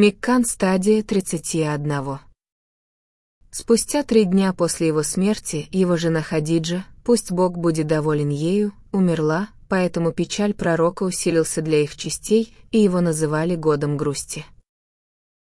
Миккан стадия 31. Спустя три дня после его смерти его жена Хадиджа, пусть Бог будет доволен ею, умерла, поэтому печаль пророка усилился для их частей, и его называли годом грусти.